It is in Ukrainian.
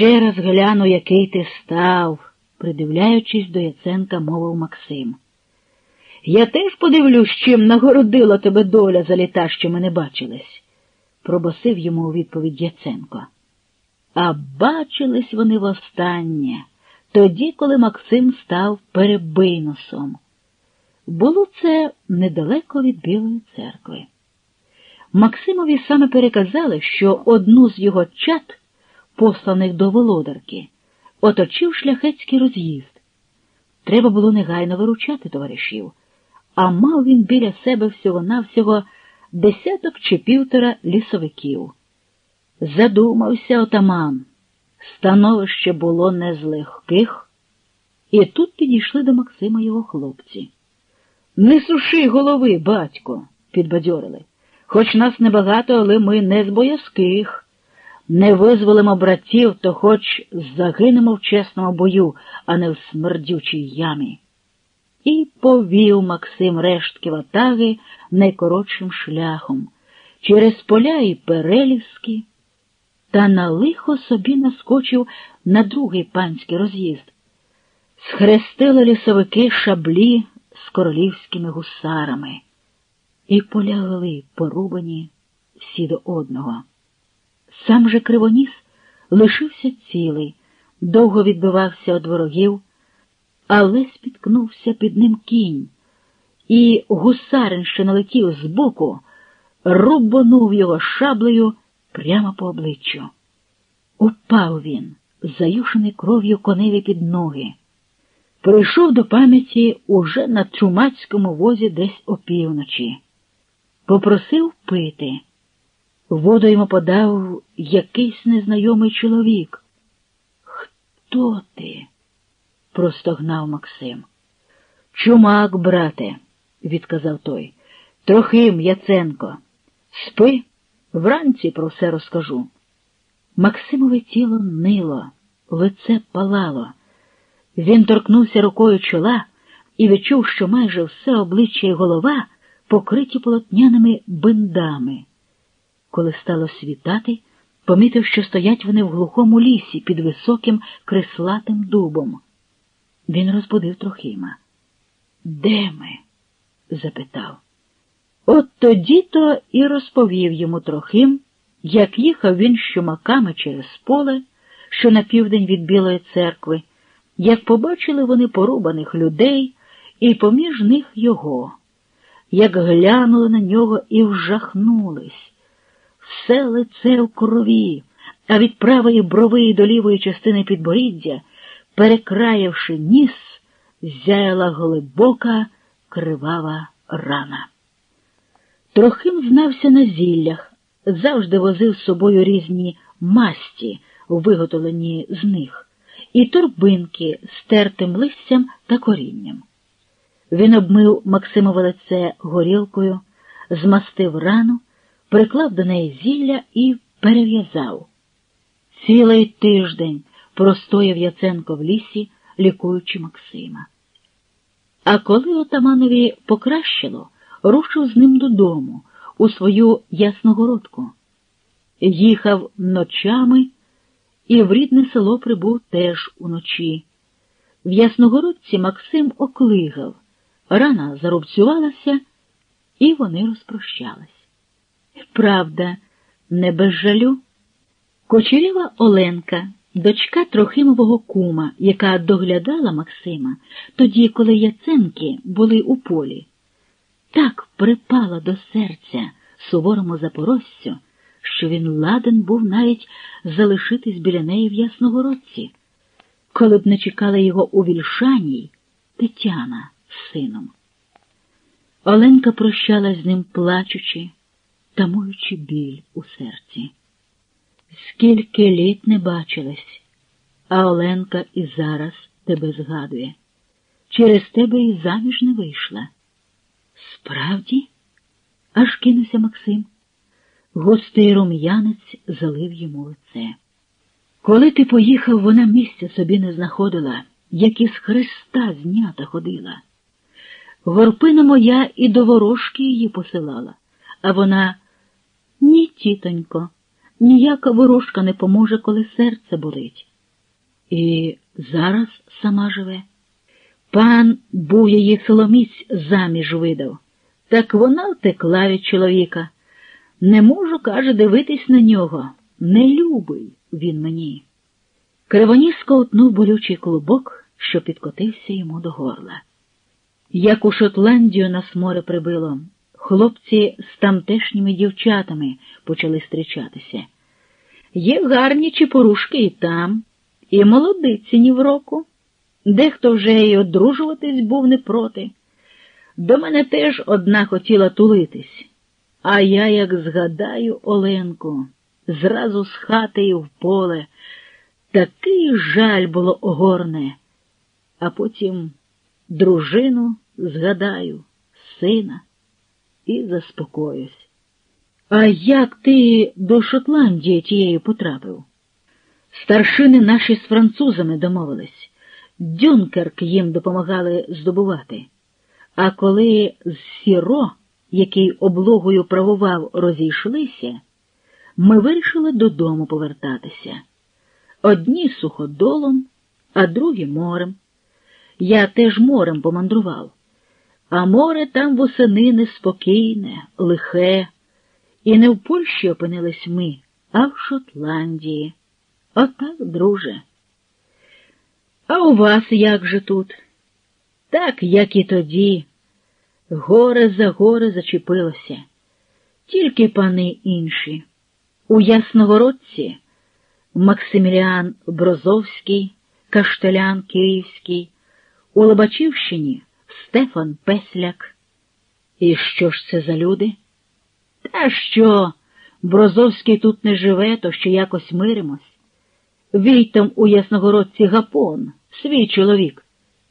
Ще раз гляну, який ти став, придивляючись до Яценка, мовив Максим. Я теж подивлюсь, чим нагородила тебе доля за літа, що ми не бачились, пробасив йому у відповідь Яценко. А бачились вони востаннє, тоді, коли Максим став перебийносом. Було це недалеко від Білої церкви. Максимові саме переказали, що одну з його чат, посланих до володарки, оточив шляхетський роз'їзд. Треба було негайно виручати товаришів, а мав він біля себе всього-навсього десяток чи півтора лісовиків. Задумався отаман. Становище було не з легких, і тут підійшли до Максима його хлопці. Не суши голови, батько, підбадьорили. Хоч нас небагато, але ми не з боязких. Не визволимо братів, то хоч загинемо в чесному бою, а не в смердючій ямі. І повів Максим рештки ватаги найкоротшим шляхом, через поля і перелівські, та на лихо собі наскочив на другий панський роз'їзд. Схрестили лісовики шаблі з королівськими гусарами і полягли порубані всі до одного. Сам же Кривоніс лишився цілий, довго відбивався від ворогів, але спіткнувся під ним кінь, і гусарин, що налетів збоку, рубанув його шаблею прямо по обличчю. Упав він, заюшений кров'ю коневі під ноги. Прийшов до пам'яті уже на чумацькому возі десь опівночі. Попросив пити. Воду йому подав якийсь незнайомий чоловік. Хто ти? простогнав Максим. Чумак, брате, відказав той. Трохим Яценко. Спи, вранці про все розкажу. Максимове тіло нило, лице палало. Він торкнувся рукою чола і відчув, що майже все обличчя і голова покриті полотняними биндами. Коли стало світати, помітив, що стоять вони в глухому лісі під високим крислатим дубом. Він розбудив Трохима. Де ми? запитав. От тоді то і розповів йому Трохим, як їхав він з чумаками через поле, що на південь від Білої церкви, як побачили вони порубаних людей і поміж них його як глянули на нього і вжахнулись. Все лице в крові, а від правої брови до лівої частини підборіддя, перекраявши ніс, зяяла глибока кривава рана. Трохим знався на зіллях, завжди возив з собою різні масті, виготовлені з них, і торбинки з тертим листям та корінням. Він обмив Максимове лице горілкою, змастив рану, приклав до неї зілля і перев'язав. Цілий тиждень простояв Яценко в лісі, лікуючи Максима. А коли отаманові покращило, рушив з ним додому, у свою ясногородку. Їхав ночами і в рідне село прибув теж уночі. В Ясногородці Максим оклигав. Рана зарубцювалася, і вони розпрощались. Правда, не без жалю. Кочерєва Оленка, дочка Трохимового кума, яка доглядала Максима тоді, коли Яценки були у полі, так припала до серця суворому запорожцю, що він ладен був навіть залишитись біля неї в Ясногородці, коли б не чекала його у вільшаній Тетяна сином. Оленка прощалась з ним, плачучи, тамуючи біль у серці. Скільки літ не бачилась, а Оленка і зараз тебе згадує. Через тебе і заміж не вийшла. Справді? аж кинувся Максим. Густий рум'янець залив йому лице. Коли ти поїхав, вона місця собі не знаходила, як із Христа знята ходила. Горпина моя і до ворожки її посилала, а вона ні, тітонько, ніяка ворожка не поможе, коли серце болить. І зараз сама живе. Пан був її соломіць заміж видав, так вона втекла від чоловіка. Не можу, каже, дивитись на нього. Не любий він мені. Кривоніс ковтнув болючий клубок, що підкотився йому до горла. Як у Шотландію нас море прибило, хлопці з тамтешніми дівчатами почали зустрічатися. Є гарні чепорушки і там, і молодиці ні в року. Дехто вже й одружуватись був не проти. До мене теж одна хотіла тулитись, а я, як згадаю, Оленку, зразу з хати і в поле. Такий жаль було огорне, а потім дружину згадаю, сина і заспокоюсь. А як ти до Шотландії тією потрапив? Старшини наші з французами домовились. Дюнкерк їм допомагали здобувати. А коли з Сіро, який облогою правував, розійшлися, ми вирішили додому повертатися. Одні суходолом, а другі морем. Я теж морем помандрував, а море там восени неспокійне, лихе, і не в Польщі опинились ми, а в Шотландії. Отак, друже. А у вас як же тут? Так, як і тоді. Горе за горе зачепилося, тільки пани інші. У Ясногородці Максиміліан Брозовський, Каштелян Київський, у Лобачівщині Стефан Песляк. І що ж це за люди? Та що? Брозовський тут не живе, то ще якось миримось. Війтом у Ясногородці Гапон, свій чоловік.